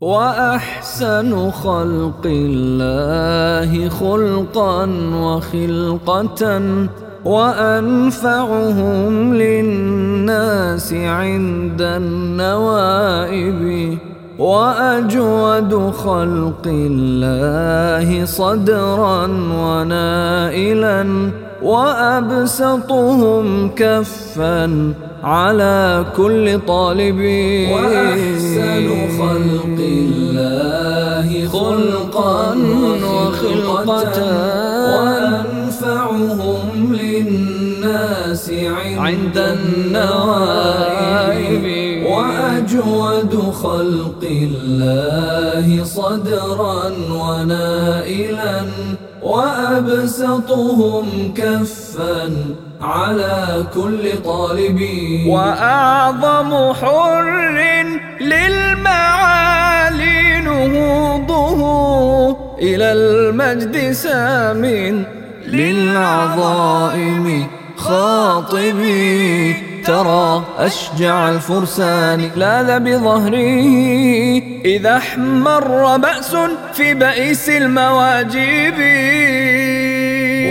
وأحسن خلق الله خلقا وخلقة وأنفعهم للناس عند النوائب وأجود خلق الله صدرا ونائلا وأبسطهم كفا على كل طالب. وأحسن خلق الله خلقا وخلقة وأنفعهم للناس عند النوائب. وأجود خلق الله صدرا ونائلا وأبسطهم كفا على كل طالب وأعظم حر للمعالي نهوضه إلى المجد سام للعظائم خاطبي. ترى أشجع الفرسان. لاذ بظهره إذا احمر بأس في بئيس المواجب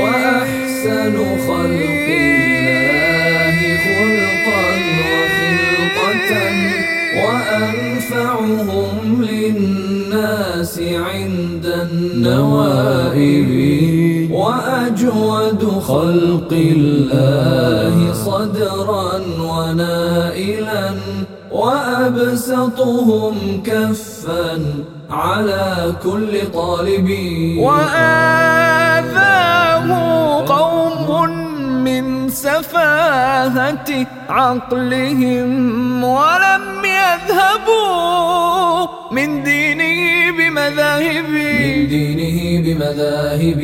وأحسن خلق الله خلقا وخلقة وأنفعهم للناس عند النوائب. وأجود خلق الله صدرا ونائلا وأبسطهم كفا على كل طالب وآذاه قوم من سفاهة عقلهم ولم يذهبوا من دينه بمذاهب من دينه بمذاهب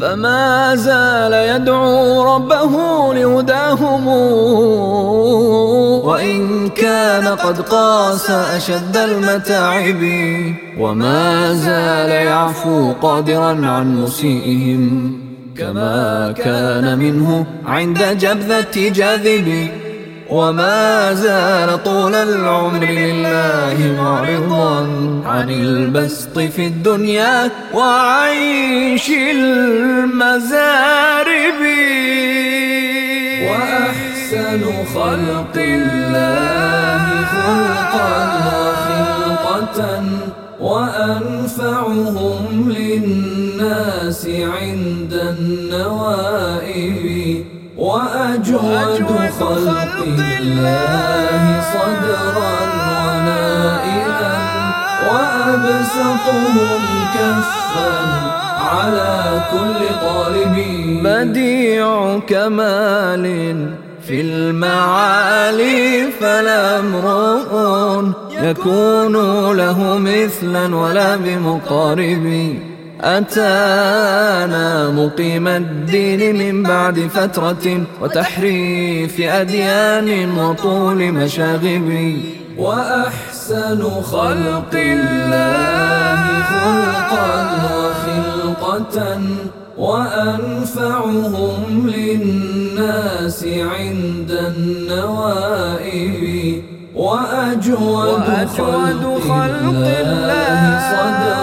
فما زال يدعو ربه لهداهم. وإن كان قد قاس أشد المتاعب. وما زال يعفو قادرا عن مسيئهم. كما كان منه عند جبذة جاذب وما زال طول العمر لله معرضا عن البسط في الدنيا وعيش المزارب. وأحسن خلق الله خلقا وخلقة وأنفعهم للناس عند النوائب. وأجود خلق الله صدرا ونائلا وأبسطهم كفا على كل طالب بديع كمال في المعالي فلا امرؤ يكون له مثلا ولا بمقارب أتانا مقيم الدين من بعد فترة وتحريف أديان وطول مشاغب وأحسن خلق الله خلقا وخلقة وأنفعهم للناس عند النوائب وأجود, وأجود خلق الله صدرا